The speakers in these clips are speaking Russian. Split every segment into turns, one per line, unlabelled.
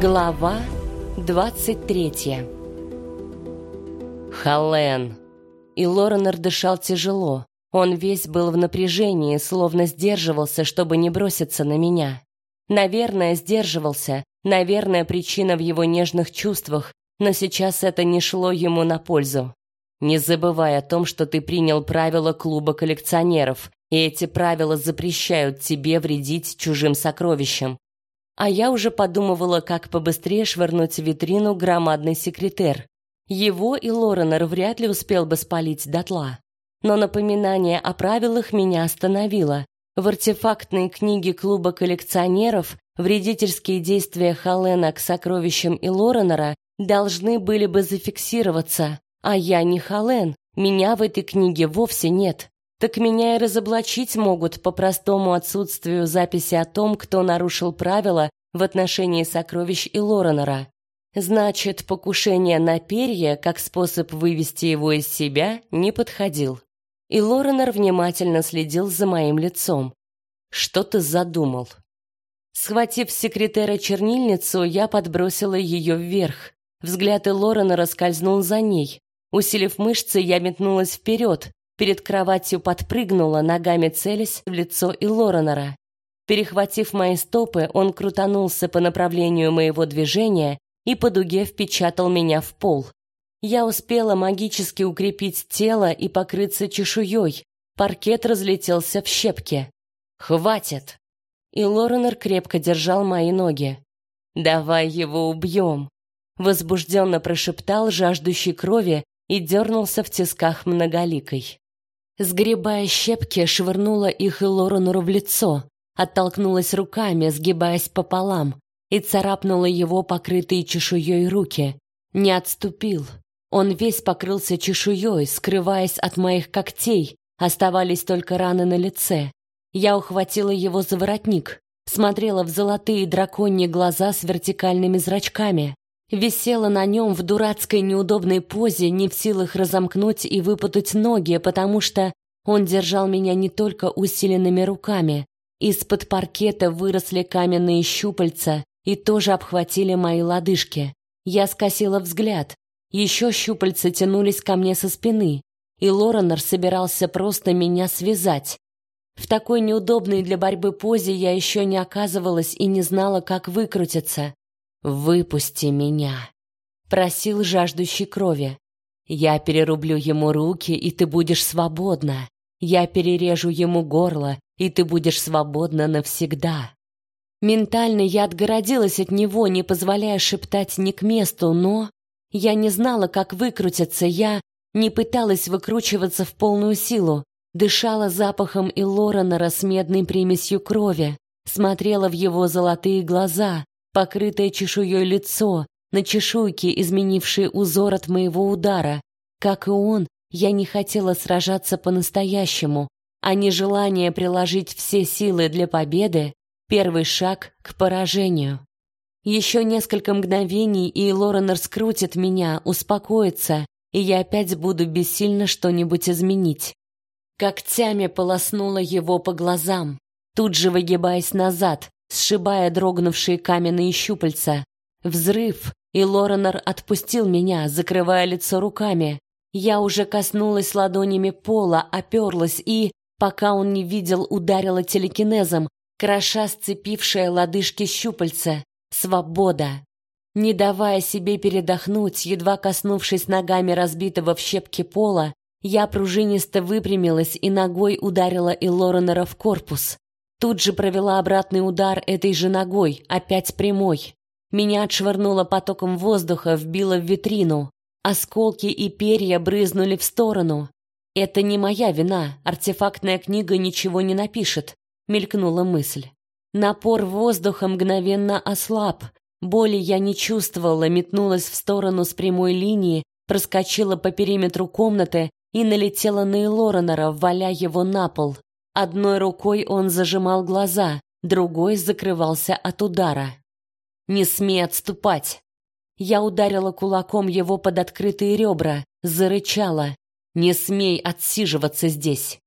Глава 23 Хален. И Лоренор дышал тяжело. Он весь был в напряжении, словно сдерживался, чтобы не броситься на меня. Наверное, сдерживался. Наверное, причина в его нежных чувствах, но сейчас это не шло ему на пользу. Не забывай о том, что ты принял правила клуба коллекционеров, и эти правила запрещают тебе вредить чужим сокровищам. А я уже подумывала, как побыстрее швырнуть в витрину громадный секретер. Его и Лоренор вряд ли успел бы спалить дотла. Но напоминание о правилах меня остановило. В артефактной книге клуба коллекционеров вредительские действия Халена к сокровищам и Лоренора должны были бы зафиксироваться, а я не Хален, меня в этой книге вовсе нет. Так меня и разоблачить могут по простому отсутствию записи о том, кто нарушил правила в отношении сокровищ и Лоренора. Значит, покушение на перья как способ вывести его из себя не подходил. И Лоренор внимательно следил за моим лицом. Что ты задумал? Схватив секретера чернильницу, я подбросила ее вверх. Взгляд Лорена раскользнул за ней. Усилив мышцы, я метнулась вперед, перед кроватью подпрыгнула, ногами целясь в лицо и Лоренора. Перехватив мои стопы, он крутанулся по направлению моего движения и по дуге впечатал меня в пол. Я успела магически укрепить тело и покрыться чешуей. Паркет разлетелся в щепки. «Хватит!» И Лоренор крепко держал мои ноги. «Давай его убьем!» Возбужденно прошептал жаждущий крови и дернулся в тисках многоликой. Сгребая щепки, швырнула их Лоренору в лицо, оттолкнулась руками, сгибаясь пополам, и царапнула его покрытые чешуей руки. Не отступил. Он весь покрылся чешуей, скрываясь от моих когтей, оставались только раны на лице. Я ухватила его за воротник, смотрела в золотые драконьи глаза с вертикальными зрачками. Висела на нем в дурацкой неудобной позе, не в силах разомкнуть и выпутать ноги, потому что он держал меня не только усиленными руками. Из-под паркета выросли каменные щупальца и тоже обхватили мои лодыжки. Я скосила взгляд. Еще щупальца тянулись ко мне со спины, и Лоренор собирался просто меня связать. В такой неудобной для борьбы позе я еще не оказывалась и не знала, как выкрутиться. «Выпусти меня!» — просил жаждущий крови. «Я перерублю ему руки, и ты будешь свободна. Я перережу ему горло, и ты будешь свободна навсегда». Ментально я отгородилась от него, не позволяя шептать ни к месту, но... Я не знала, как выкрутиться, я не пыталась выкручиваться в полную силу, дышала запахом Илорана с медной примесью крови, смотрела в его золотые глаза, покрытое чешуей лицо, на чешуйке, изменившие узор от моего удара. Как и он, я не хотела сражаться по-настоящему, а нежелание приложить все силы для победы — первый шаг к поражению. Еще несколько мгновений, и Лорен раскрутит меня, успокоится, и я опять буду бессильно что-нибудь изменить. Когтями полоснула его по глазам, тут же выгибаясь назад, сшибая дрогнувшие каменные щупальца. Взрыв, и Лоренор отпустил меня, закрывая лицо руками. Я уже коснулась ладонями пола, оперлась и, пока он не видел, ударила телекинезом, кроша сцепившая лодыжки щупальца. Свобода. Не давая себе передохнуть, едва коснувшись ногами разбитого в щепки пола, я пружинисто выпрямилась и ногой ударила Илоренера в корпус. Тут же провела обратный удар этой же ногой, опять прямой. Меня отшвырнуло потоком воздуха, вбило в витрину. Осколки и перья брызнули в сторону. Это не моя вина, артефактная книга ничего не напишет, мелькнула мысль. Напор воздуха мгновенно ослаб. Боли я не чувствовала, метнулась в сторону с прямой линии, проскочила по периметру комнаты и налетела на Элоренера, валя его на пол. Одной рукой он зажимал глаза, другой закрывался от удара. «Не смей отступать!» Я ударила кулаком его под открытые ребра, зарычала. «Не смей отсиживаться здесь!»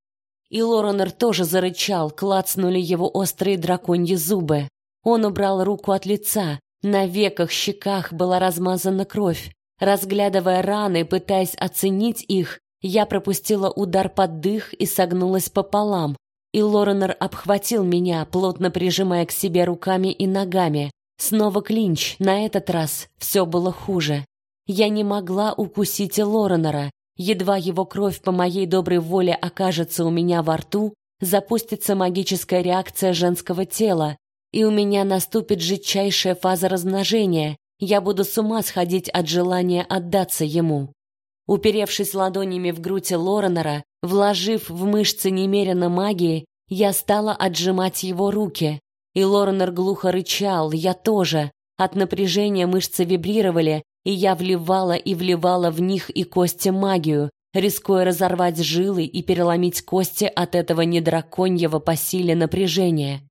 И Лоренер тоже зарычал, клацнули его острые драконьи зубы. Он убрал руку от лица, На веках, щеках была размазана кровь. Разглядывая раны, пытаясь оценить их, я пропустила удар под дых и согнулась пополам. И Лоренор обхватил меня, плотно прижимая к себе руками и ногами. Снова клинч, на этот раз все было хуже. Я не могла укусить Лоренора. Едва его кровь по моей доброй воле окажется у меня во рту, запустится магическая реакция женского тела, и у меня наступит жидчайшая фаза размножения. Я буду с ума сходить от желания отдаться ему. Уперевшись ладонями в грудь Лоренера, вложив в мышцы немерено магии, я стала отжимать его руки. И Лоренер глухо рычал, я тоже. От напряжения мышцы вибрировали, и я вливала и вливала в них и кости магию, рискуя разорвать жилы и переломить кости от этого недраконьего по силе напряжения.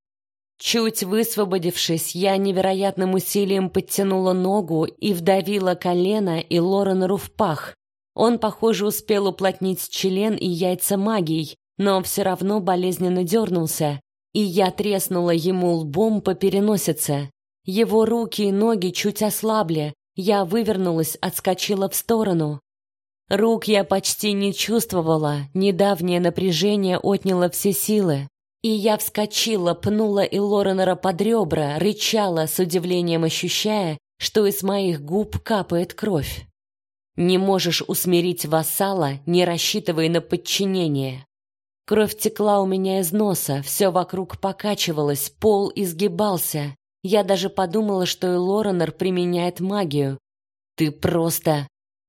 Чуть высвободившись, я невероятным усилием подтянула ногу и вдавила колено и Лоренеру в пах. Он, похоже, успел уплотнить член и яйца магией, но все равно болезненно дернулся, и я треснула ему лбом по переносице. Его руки и ноги чуть ослабли, я вывернулась, отскочила в сторону. Рук я почти не чувствовала, недавнее напряжение отняло все силы. И я вскочила, пнула и Лоренера под ребра, рычала, с удивлением ощущая, что из моих губ капает кровь. Не можешь усмирить вассала, не рассчитывая на подчинение. Кровь текла у меня из носа, все вокруг покачивалось, пол изгибался. Я даже подумала, что и Лоренер применяет магию. Ты просто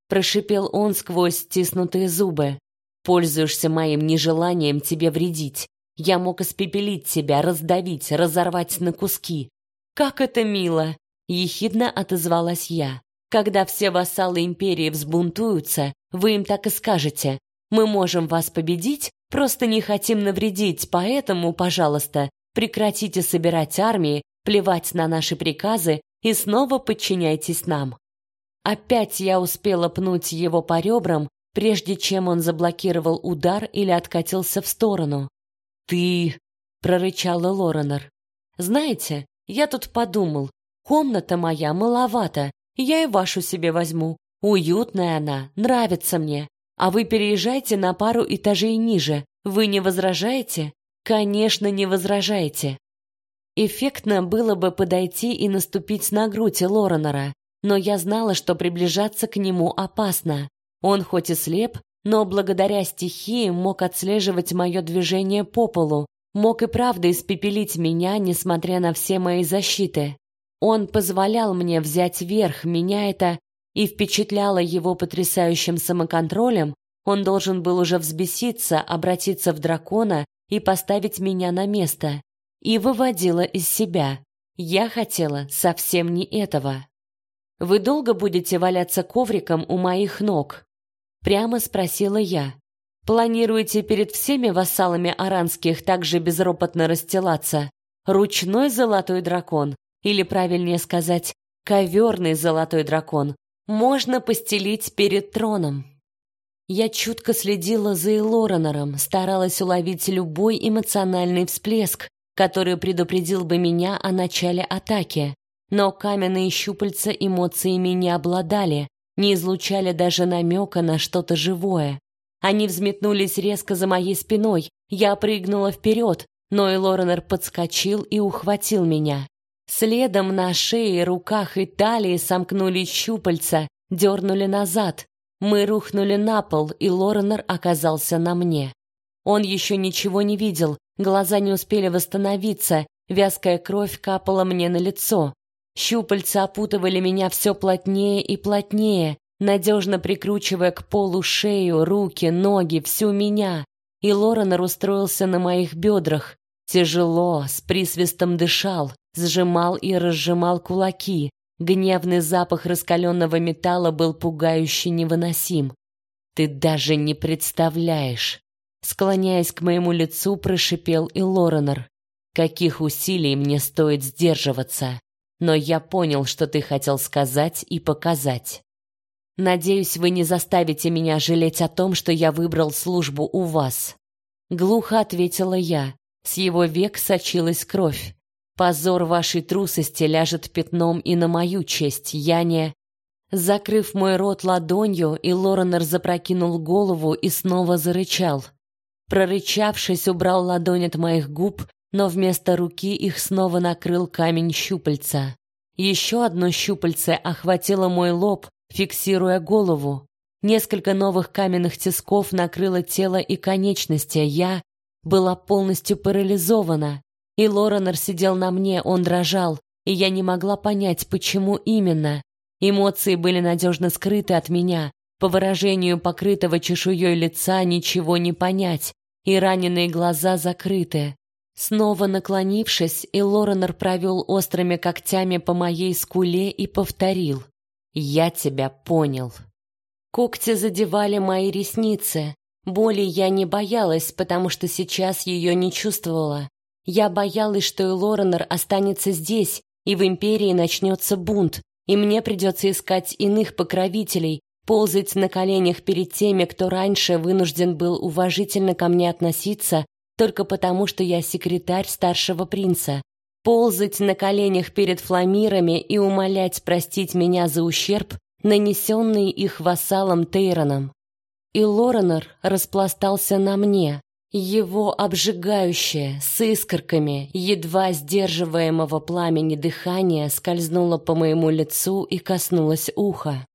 прошипел он сквозь стиснутые зубы. Пользуешься моим нежеланием тебе вредить. Я мог испепелить тебя, раздавить, разорвать на куски. Как это мило, ехидно отозвалась я. Когда все вассалы империи взбунтуются, вы им так и скажете: "Мы можем вас победить, просто не хотим навредить, поэтому, пожалуйста, прекратите собирать армии, плевать на наши приказы и снова подчиняйтесь нам". Опять я успела пнуть его по ребрам, прежде чем он заблокировал удар или откатился в сторону. «Ты...» — прорычала Лоренор. «Знаете, я тут подумал, комната моя маловато, я и вашу себе возьму. Уютная она, нравится мне. А вы переезжайте на пару этажей ниже. Вы не возражаете?» «Конечно, не возражаете». Эффектно было бы подойти и наступить на грудь Лоренора, но я знала, что приближаться к нему опасно. Он хоть и слеп, но благодаря стихии мог отслеживать мое движение по полу, мог и правда испепелить меня, несмотря на все мои защиты. Он позволял мне взять верх, меня это и впечатляло его потрясающим самоконтролем. Он должен был уже взбеситься, обратиться в дракона и поставить меня на место. И выводило из себя. Я хотела совсем не этого. Вы долго будете валяться ковриком у моих ног? Прямо спросила я. Планируете перед всеми вассалами аранских также безропотно расстилаться? Ручной золотой дракон, или правильнее сказать, коверный золотой дракон, можно постелить перед троном. Я чутко следила за Элоренором, старалась уловить любой эмоциональный всплеск, который предупредил бы меня о начале атаки. Но каменные щупальца эмоциями не обладали, не излучали даже намека на что-то живое. Они взметнулись резко за моей спиной. Я прыгнула вперед, но и Лоренер подскочил и ухватил меня. Следом на шее, руках и талии сомкнулись щупальца, дернули назад. Мы рухнули на пол, и Лоренер оказался на мне. Он еще ничего не видел, глаза не успели восстановиться, вязкая кровь капала мне на лицо. Щупальца опутывали меня все плотнее и плотнее, надежно прикручивая к полу шею, руки, ноги, всю меня. И Лоренор устроился на моих бедрах. Тяжело, с присвистом дышал, сжимал и разжимал кулаки. Гневный запах раскаленного металла был пугающе невыносим. Ты даже не представляешь, склоняясь к моему лицу, прошипел и Лоренор. Каких усилий мне стоит сдерживаться? но я понял, что ты хотел сказать и показать. Надеюсь, вы не заставите меня жалеть о том, что я выбрал службу у вас. Глухо ответила я. С его век сочилась кровь. Позор вашей трусости ляжет пятном и на мою честь, я не...» Закрыв мой рот ладонью, и Лоренор запрокинул голову и снова зарычал. Прорычавшись, убрал ладонь от моих губ, но вместо руки их снова накрыл камень щупальца. Еще одно щупальце охватило мой лоб, фиксируя голову. Несколько новых каменных тисков накрыло тело и конечности. Я была полностью парализована. И Лоренор сидел на мне, он дрожал, и я не могла понять, почему именно. Эмоции были надежно скрыты от меня. По выражению покрытого чешуей лица ничего не понять, и раненые глаза закрыты. Снова наклонившись, и Лоренор провел острыми когтями по моей скуле и повторил: "Я тебя понял". Когти задевали мои ресницы. Боли я не боялась, потому что сейчас ее не чувствовала. Я боялась, что и останется здесь, и в империи начнется бунт, и мне придется искать иных покровителей, ползать на коленях перед теми, кто раньше вынужден был уважительно ко мне относиться только потому, что я секретарь старшего принца, ползать на коленях перед фламирами и умолять простить меня за ущерб, нанесенный их вассалом Тейроном. И Лоренор распластался на мне, его обжигающее, с искорками, едва сдерживаемого пламени дыхания скользнуло по моему лицу и коснулось уха.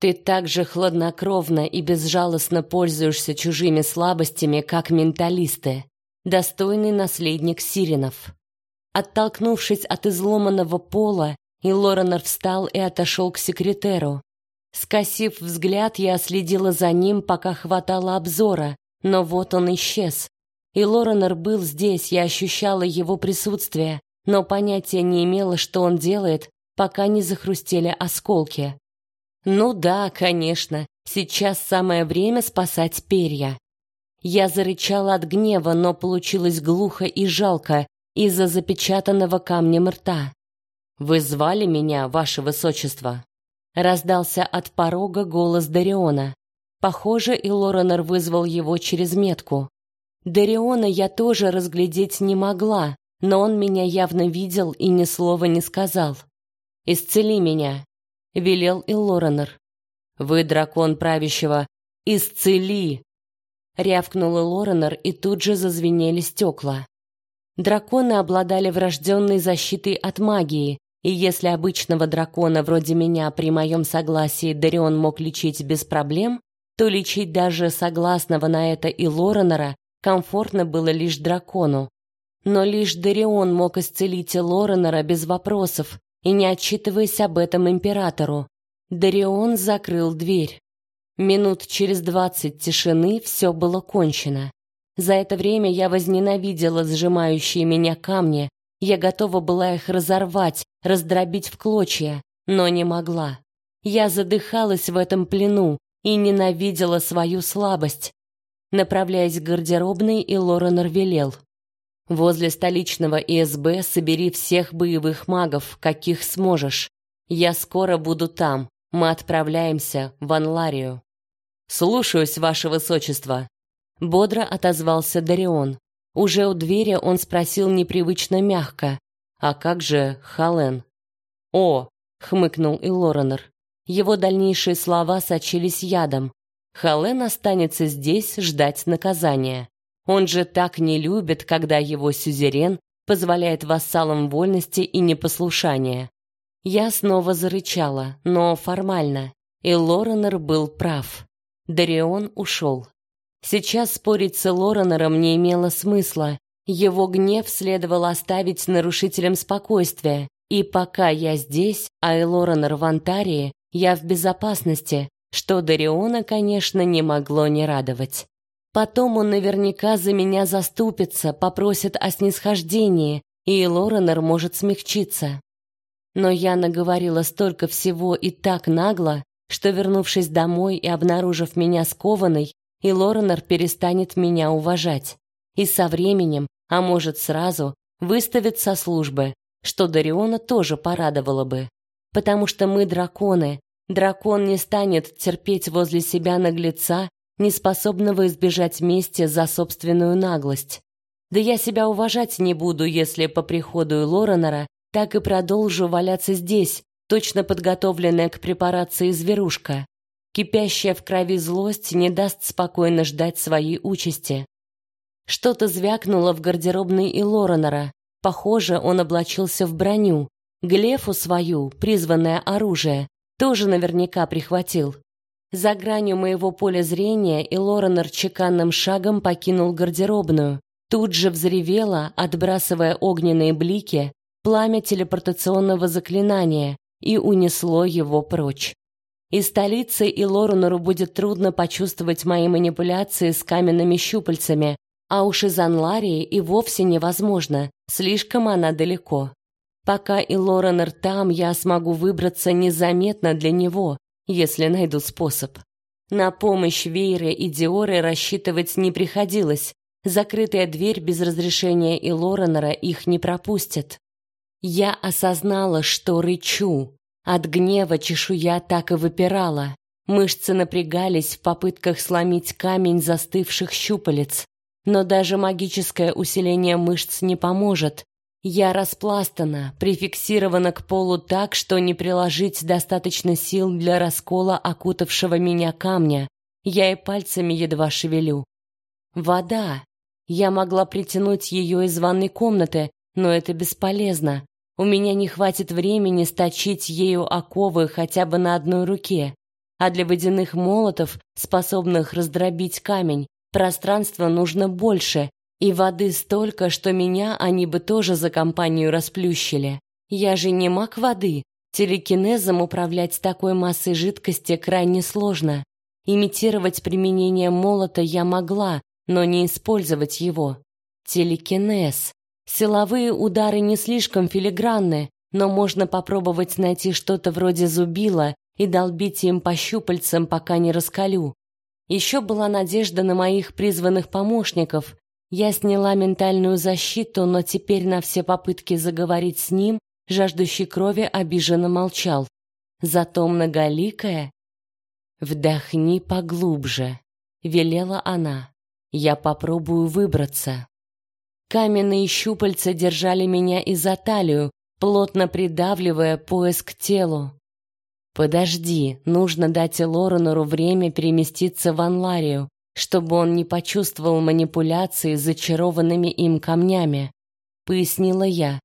Ты так же хладнокровно и безжалостно пользуешься чужими слабостями, как менталисты, достойный наследник Сиренов. Оттолкнувшись от изломанного пола, и Лоренор встал и отошел к секретеру. Скосив взгляд, я следила за ним, пока хватало обзора, но вот он исчез. И Лоренор был здесь, я ощущала его присутствие, но понятия не имела, что он делает, пока не захрустели осколки. Ну да, конечно, сейчас самое время спасать перья. Я зарычала от гнева, но получилось глухо и жалко из-за запечатанного камнем рта. Вы звали меня, ваше высочество. Раздался от порога голос Дариона. Похоже, и Лоренор вызвал его через метку. Дариона я тоже разглядеть не могла, но он меня явно видел и ни слова не сказал. «Исцели меня», — велел и Лоренор. «Вы дракон правящего, исцели!» Рявкнул и Лоренор, и тут же зазвенели стекла. Драконы обладали врожденной защитой от магии, и если обычного дракона вроде меня при моем согласии Дарион мог лечить без проблем, то лечить даже согласного на это и Лоренора комфортно было лишь дракону. Но лишь Дарион мог исцелить и Лоренора без вопросов и не отчитываясь об этом императору. Дарион закрыл дверь. Минут через двадцать тишины все было кончено. За это время я возненавидела сжимающие меня камни. Я готова была их разорвать, раздробить в клочья, но не могла. Я задыхалась в этом плену, и ненавидела свою слабость. Направляясь к гардеробной, и Лоренор велел. «Возле столичного ИСБ собери всех боевых магов, каких сможешь. Я скоро буду там. Мы отправляемся в Анларию». «Слушаюсь, ваше высочество», — бодро отозвался Дарион. Уже у двери он спросил непривычно мягко. «А как же Хален?» «О!» — хмыкнул и Лоренор. Его дальнейшие слова сочились ядом. Хален останется здесь ждать наказания. Он же так не любит, когда его сюзерен позволяет вассалам вольности и непослушания. Я снова зарычала, но формально, и Лоренор был прав. Дарион ушел. Сейчас спорить с Лоренором не имело смысла. Его гнев следовало оставить нарушителем спокойствия. И пока я здесь, а Элоренор в Антарии, я в безопасности, что Дариона, конечно, не могло не радовать. Потом он наверняка за меня заступится, попросит о снисхождении, и Лоренор может смягчиться. Но я наговорила столько всего и так нагло, что, вернувшись домой и обнаружив меня скованной, и Лоренор перестанет меня уважать. И со временем, а может сразу, выставит со службы, что Дариона тоже порадовало бы потому что мы драконы. Дракон не станет терпеть возле себя наглеца, не способного избежать мести за собственную наглость. Да я себя уважать не буду, если по приходу Лоренера так и продолжу валяться здесь, точно подготовленная к препарации зверушка. Кипящая в крови злость не даст спокойно ждать своей участи. Что-то звякнуло в гардеробной и Лоренера. Похоже, он облачился в броню. Глефу свою, призванное оружие, тоже наверняка прихватил. За гранью моего поля зрения и Лоренер чеканным шагом покинул гардеробную. Тут же взревело, отбрасывая огненные блики, пламя телепортационного заклинания и унесло его прочь. Из столицы и Лоренеру будет трудно почувствовать мои манипуляции с каменными щупальцами, а уж из Анларии и вовсе невозможно, слишком она далеко. Пока и Лоренер там, я смогу выбраться незаметно для него, если найду способ. На помощь Вейры и Диоры рассчитывать не приходилось. Закрытая дверь без разрешения и Лоренера их не пропустит. Я осознала, что рычу. От гнева чешуя так и выпирала. Мышцы напрягались в попытках сломить камень застывших щупалец. Но даже магическое усиление мышц не поможет. Я распластана, прификсирована к полу так, что не приложить достаточно сил для раскола окутавшего меня камня. Я и пальцами едва шевелю. Вода. Я могла притянуть ее из ванной комнаты, но это бесполезно. У меня не хватит времени сточить ею оковы хотя бы на одной руке. А для водяных молотов, способных раздробить камень, Пространства нужно больше, и воды столько, что меня они бы тоже за компанию расплющили. Я же не маг воды. Телекинезом управлять такой массой жидкости крайне сложно. Имитировать применение молота я могла, но не использовать его. Телекинез. Силовые удары не слишком филигранны, но можно попробовать найти что-то вроде зубила и долбить им по щупальцам, пока не раскалю. Еще была надежда на моих призванных помощников. Я сняла ментальную защиту, но теперь на все попытки заговорить с ним, жаждущий крови, обиженно молчал. Зато многоликая... «Вдохни поглубже», — велела она. «Я попробую выбраться». Каменные щупальца держали меня и за талию, плотно придавливая пояс к телу. Подожди, нужно дать Лоренору время переместиться в Анларию, чтобы он не почувствовал манипуляции зачарованными им камнями, пояснила я.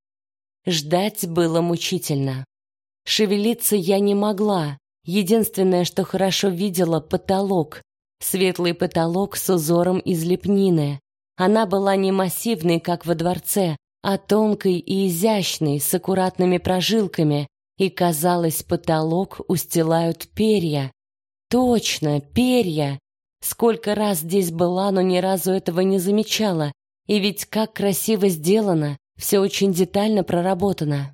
Ждать было мучительно. Шевелиться я не могла. Единственное, что хорошо видела потолок. Светлый потолок с узором из лепнины. Она была не массивной, как во дворце, а тонкой и изящной, с аккуратными прожилками, и, казалось, потолок устилают перья. Точно, перья! Сколько раз здесь была, но ни разу этого не замечала. И ведь как красиво сделано, все очень детально проработано.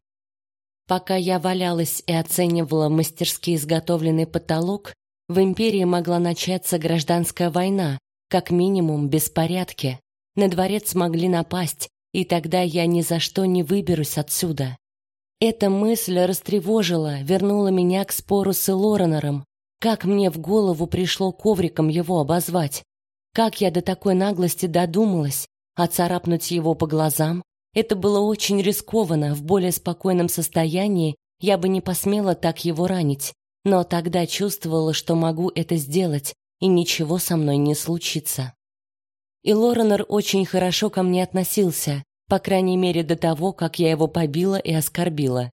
Пока я валялась и оценивала мастерски изготовленный потолок, в империи могла начаться гражданская война, как минимум беспорядки. На дворец могли напасть, и тогда я ни за что не выберусь отсюда. Эта мысль растревожила, вернула меня к спору с Лоренером. Как мне в голову пришло ковриком его обозвать? Как я до такой наглости додумалась? А царапнуть его по глазам? Это было очень рискованно, в более спокойном состоянии я бы не посмела так его ранить. Но тогда чувствовала, что могу это сделать, и ничего со мной не случится. И Лоренер очень хорошо ко мне относился, по крайней мере до того, как я его побила и оскорбила.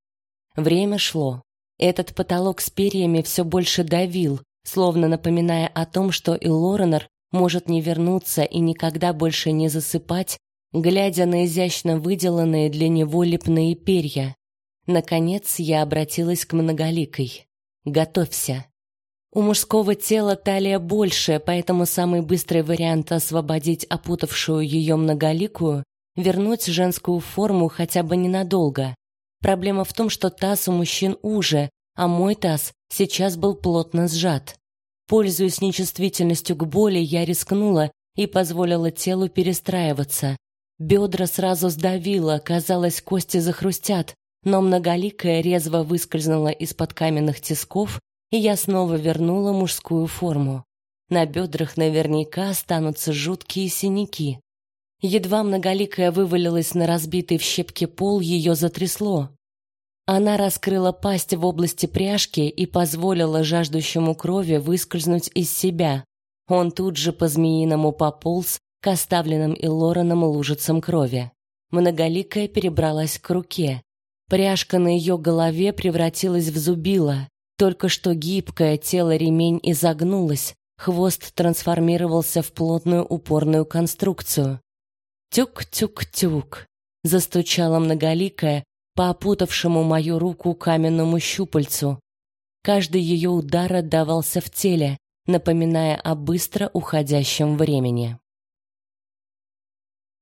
Время шло. Этот потолок с перьями все больше давил, словно напоминая о том, что и Лоренор может не вернуться и никогда больше не засыпать, глядя на изящно выделанные для него лепные перья. Наконец я обратилась к многоликой. Готовься. У мужского тела талия больше, поэтому самый быстрый вариант освободить опутавшую ее многоликую вернуть женскую форму хотя бы ненадолго. Проблема в том, что таз у мужчин уже, а мой таз сейчас был плотно сжат. Пользуясь нечувствительностью к боли, я рискнула и позволила телу перестраиваться. Бедра сразу сдавило, казалось, кости захрустят, но многоликая резво выскользнула из-под каменных тисков, и я снова вернула мужскую форму. На бедрах наверняка останутся жуткие синяки. Едва многоликая вывалилась на разбитый в щепки пол, ее затрясло. Она раскрыла пасть в области пряжки и позволила жаждущему крови выскользнуть из себя. Он тут же по-змеиному пополз к оставленным Иллораном лужицам крови. Многоликая перебралась к руке. Пряжка на ее голове превратилась в зубило. Только что гибкое тело ремень изогнулось, хвост трансформировался в плотную упорную конструкцию. Тюк-тюк-тюк. Застучала многоликая по опутавшему мою руку каменному щупальцу. Каждый ее удар отдавался в теле, напоминая о быстро уходящем времени.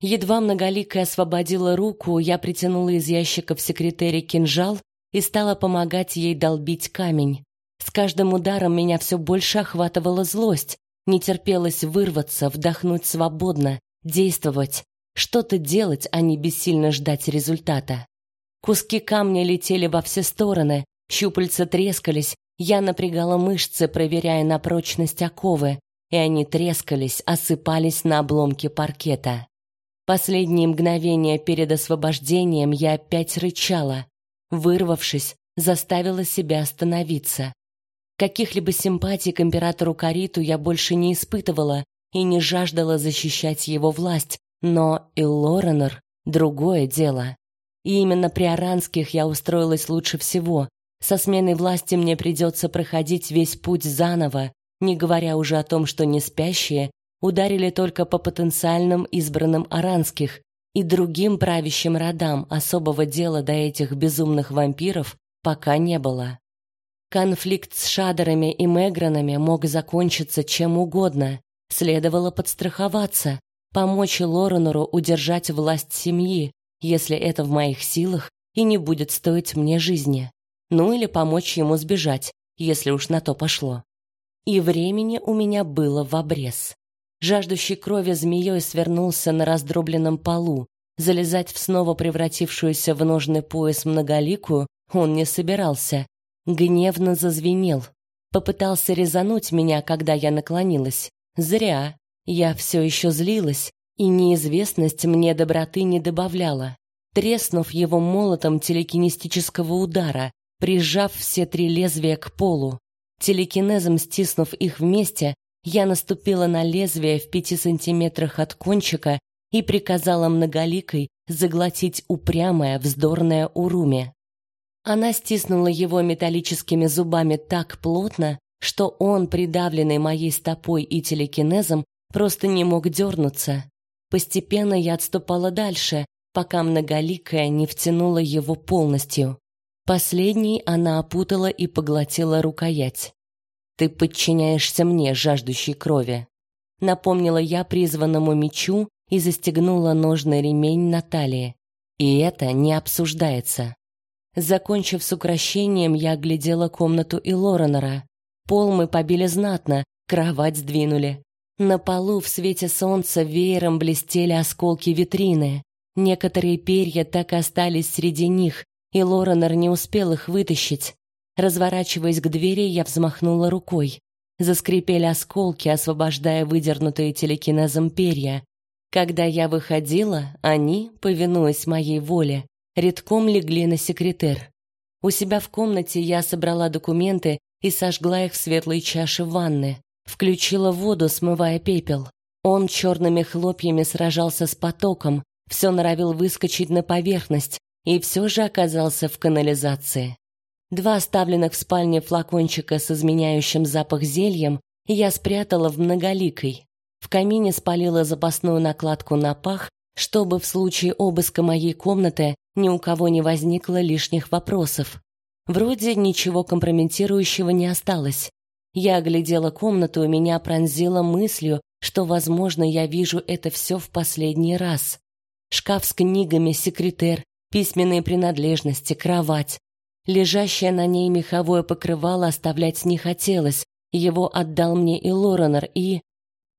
Едва многоликая освободила руку, я притянула из ящика в секретере кинжал и стала помогать ей долбить камень. С каждым ударом меня все больше охватывала злость, не терпелось вырваться, вдохнуть свободно, действовать, что-то делать, а не бессильно ждать результата. Куски камня летели во все стороны, щупальца трескались, я напрягала мышцы, проверяя на прочность оковы, и они трескались, осыпались на обломки паркета. Последние мгновения перед освобождением я опять рычала. Вырвавшись, заставила себя остановиться. Каких-либо симпатий к императору Кариту я больше не испытывала и не жаждала защищать его власть, но и Лоренор — другое дело. И именно при Аранских я устроилась лучше всего. Со сменой власти мне придется проходить весь путь заново, не говоря уже о том, что не спящие ударили только по потенциальным избранным Аранских, и другим правящим родам особого дела до этих безумных вампиров пока не было. Конфликт с Шадерами и Мегранами мог закончиться чем угодно. Следовало подстраховаться, помочь Лоренору удержать власть семьи, если это в моих силах и не будет стоить мне жизни. Ну или помочь ему сбежать, если уж на то пошло. И времени у меня было в обрез. Жаждущий крови змеей свернулся на раздробленном полу. Залезать в снова превратившуюся в ножный пояс многоликую он не собирался. Гневно зазвенел. Попытался резануть меня, когда я наклонилась. Зря. Я все еще злилась, и неизвестность мне доброты не добавляла. Треснув его молотом телекинестического удара, прижав все три лезвия к полу, телекинезом стиснув их вместе, я наступила на лезвие в пяти сантиметрах от кончика и приказала многоликой заглотить упрямое вздорное уруме. Она стиснула его металлическими зубами так плотно, что он, придавленный моей стопой и телекинезом, просто не мог дернуться. Постепенно я отступала дальше, пока многоликая не втянула его полностью. Последней она опутала и поглотила рукоять. Ты подчиняешься мне, жаждущей крови, напомнила я призванному мечу и застегнула ножный ремень на талии. И это не обсуждается. Закончив с украшением, я оглядела комнату и Лоренора. Пол мы побили знатно, кровать сдвинули. На полу в свете солнца веером блестели осколки витрины. Некоторые перья так и остались среди них, и Лоренор не успел их вытащить. Разворачиваясь к двери, я взмахнула рукой. Заскрипели осколки, освобождая выдернутые телекинезом перья. Когда я выходила, они, повинуясь моей воле, редком легли на секретер. У себя в комнате я собрала документы и сожгла их в светлой чаше ванны. Включила воду, смывая пепел. Он черными хлопьями сражался с потоком, все норовил выскочить на поверхность и все же оказался в канализации. Два оставленных в спальне флакончика с изменяющим запах зельем я спрятала в многоликой. В камине спалила запасную накладку на пах, чтобы в случае обыска моей комнаты ни у кого не возникло лишних вопросов. Вроде ничего компрометирующего не осталось. Я оглядела комнату, и меня пронзило мыслью, что, возможно, я вижу это все в последний раз. Шкаф с книгами, секретер, письменные принадлежности, кровать. Лежащее на ней меховое покрывало оставлять не хотелось. Его отдал мне и Лоренор, и...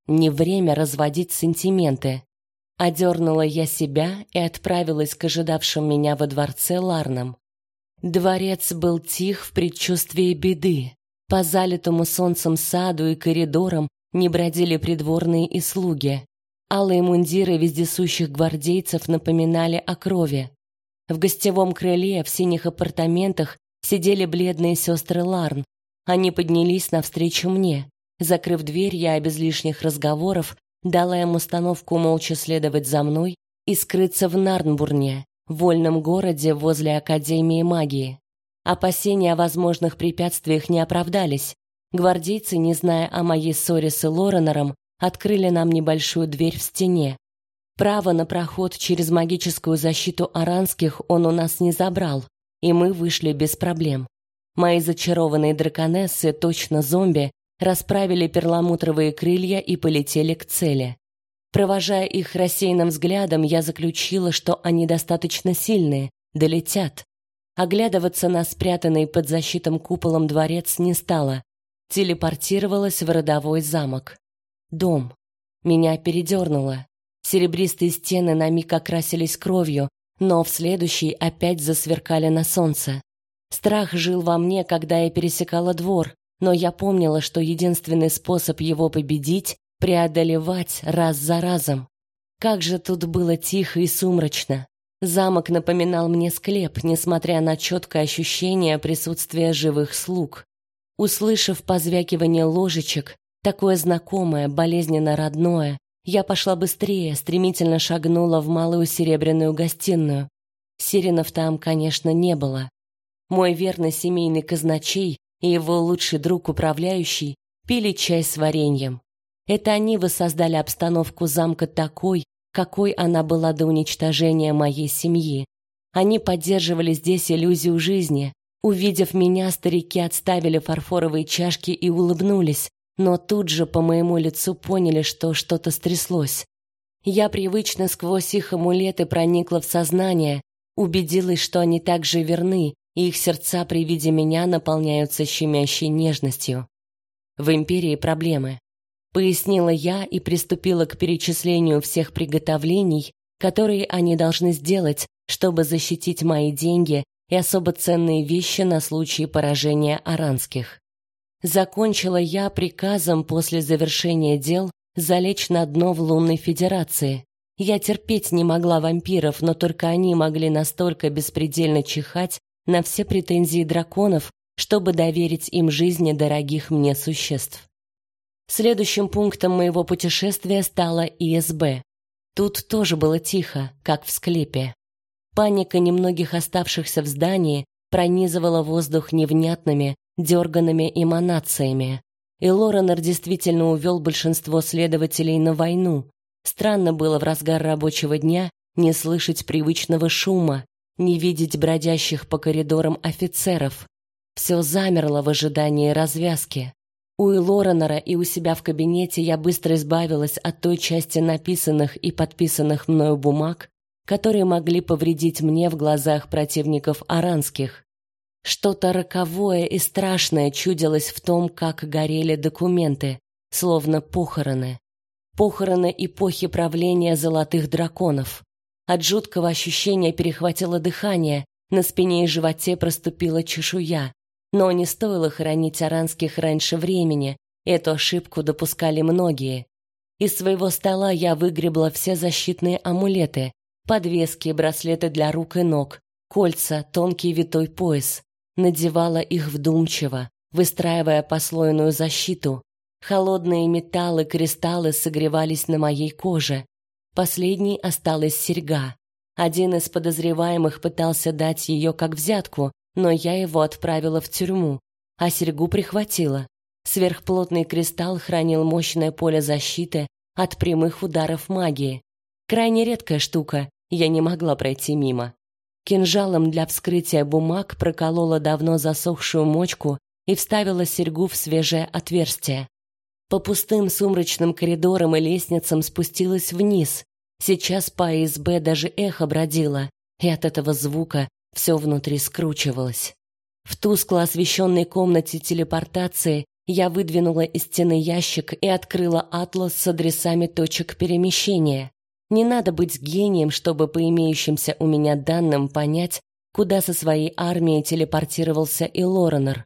Не время разводить сантименты. Одернула я себя и отправилась к ожидавшим меня во дворце Ларнам. Дворец был тих в предчувствии беды. По залитому солнцем саду и коридорам не бродили придворные и слуги. Алые мундиры вездесущих гвардейцев напоминали о крови. В гостевом крыле в синих апартаментах сидели бледные сестры Ларн. Они поднялись навстречу мне. Закрыв дверь, я без лишних разговоров дала им установку молча следовать за мной и скрыться в Нарнбурне, вольном городе возле Академии магии. Опасения о возможных препятствиях не оправдались. Гвардейцы, не зная о моей ссоре с Лоренером, открыли нам небольшую дверь в стене. Право на проход через магическую защиту аранских он у нас не забрал, и мы вышли без проблем. Мои зачарованные драконессы, точно зомби, расправили перламутровые крылья и полетели к цели. Провожая их рассеянным взглядом, я заключила, что они достаточно сильные, долетят. Оглядываться на спрятанный под защитным куполом дворец не стала. Телепортировалась в родовой замок. Дом. Меня передернуло. Серебристые стены на миг окрасились кровью, но в следующий опять засверкали на солнце. Страх жил во мне, когда я пересекала двор, но я помнила, что единственный способ его победить — преодолевать раз за разом. Как же тут было тихо и сумрачно. Замок напоминал мне склеп, несмотря на четкое ощущение присутствия живых слуг. Услышав позвякивание ложечек, Такое знакомое, болезненно родное. Я пошла быстрее, стремительно шагнула в малую серебряную гостиную. Сиренов там, конечно, не было. Мой верный семейный казначей и его лучший друг управляющий пили чай с вареньем. Это они воссоздали обстановку замка такой, какой она была до уничтожения моей семьи. Они поддерживали здесь иллюзию жизни. Увидев меня, старики отставили фарфоровые чашки и улыбнулись, но тут же по моему лицу поняли, что что-то стряслось. Я привычно сквозь их амулеты проникла в сознание, убедилась, что они также верны, и их сердца при виде меня наполняются щемящей нежностью. В империи проблемы, пояснила я и приступила к перечислению всех приготовлений, которые они должны сделать, чтобы защитить мои деньги и особо ценные вещи на случай поражения аранских. Закончила я приказом после завершения дел залечь на дно в лунной федерации. Я терпеть не могла вампиров, но только они могли настолько беспредельно чихать на все претензии драконов, чтобы доверить им жизни дорогих мне существ. Следующим пунктом моего путешествия стала ИСБ. Тут тоже было тихо, как в склепе. Паника немногих оставшихся в здании пронизывала воздух невнятными, дерганными эманациями. И Лоренор действительно увел большинство следователей на войну. Странно было в разгар рабочего дня не слышать привычного шума, не видеть бродящих по коридорам офицеров. Все замерло в ожидании развязки. У Лоренора и у себя в кабинете я быстро избавилась от той части написанных и подписанных мною бумаг, которые могли повредить мне в глазах противников аранских. Что-то роковое и страшное чудилось в том, как горели документы, словно похороны. Похороны эпохи правления золотых драконов. От жуткого ощущения перехватило дыхание, на спине и животе проступила чешуя. Но не стоило хоронить аранских раньше времени, эту ошибку допускали многие. Из своего стола я выгребла все защитные амулеты, подвески, браслеты для рук и ног, кольца, тонкий витой пояс надевала их вдумчиво, выстраивая послойную защиту. Холодные металлы, кристаллы согревались на моей коже. Последней осталась серьга. Один из подозреваемых пытался дать ее как взятку, но я его отправила в тюрьму, а серьгу прихватила. Сверхплотный кристалл хранил мощное поле защиты от прямых ударов магии. Крайне редкая штука, я не могла пройти мимо. Кинжалом для вскрытия бумаг проколола давно засохшую мочку и вставила серьгу в свежее отверстие. По пустым сумрачным коридорам и лестницам спустилась вниз. Сейчас по АСБ даже эхо бродило, и от этого звука все внутри скручивалось. В тускло освещенной комнате телепортации я выдвинула из стены ящик и открыла атлас с адресами точек перемещения. Не надо быть гением, чтобы по имеющимся у меня данным понять, куда со своей армией телепортировался и Лоренор.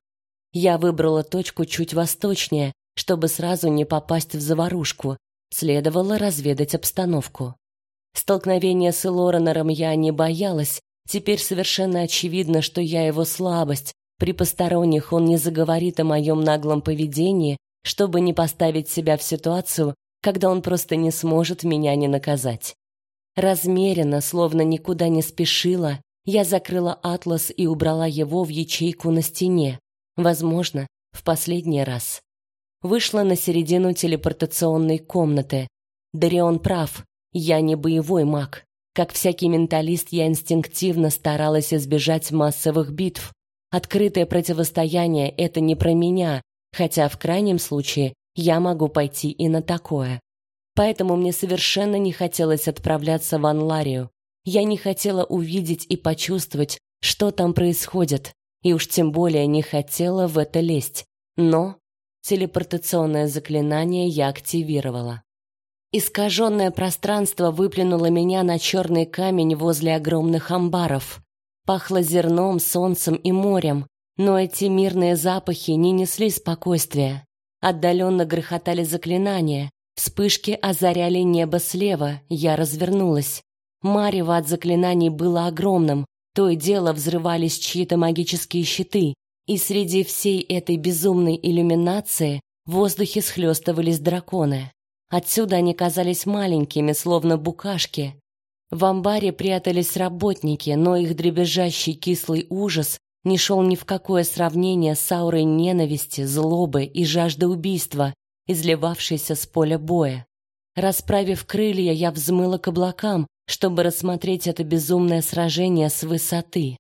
Я выбрала точку чуть восточнее, чтобы сразу не попасть в заварушку. Следовало разведать обстановку. Столкновения с Элоренером я не боялась, теперь совершенно очевидно, что я его слабость. При посторонних он не заговорит о моем наглом поведении, чтобы не поставить себя в ситуацию, когда он просто не сможет меня не наказать. Размеренно, словно никуда не спешила, я закрыла атлас и убрала его в ячейку на стене, возможно, в последний раз. Вышла на середину телепортационной комнаты. Дарион прав, я не боевой маг. Как всякий менталист, я инстинктивно старалась избежать массовых битв. Открытое противостояние — это не про меня, хотя в крайнем случае я могу пойти и на такое. Поэтому мне совершенно не хотелось отправляться в Анларию. Я не хотела увидеть и почувствовать, что там происходит, и уж тем более не хотела в это лезть. Но телепортационное заклинание я активировала. Искаженное пространство выплюнуло меня на черный камень возле огромных амбаров. Пахло зерном, солнцем и морем, но эти мирные запахи не несли спокойствия. Отдаленно грохотали заклинания, вспышки озаряли небо слева, я развернулась. Марево от заклинаний было огромным, то и дело взрывались чьи-то магические щиты, и среди всей этой безумной иллюминации в воздухе схлестывались драконы. Отсюда они казались маленькими, словно букашки. В амбаре прятались работники, но их дребезжащий кислый ужас не шел ни в какое сравнение с аурой ненависти, злобы и жажды убийства, изливавшейся с поля боя. Расправив крылья, я взмыла к облакам, чтобы рассмотреть это безумное сражение с высоты.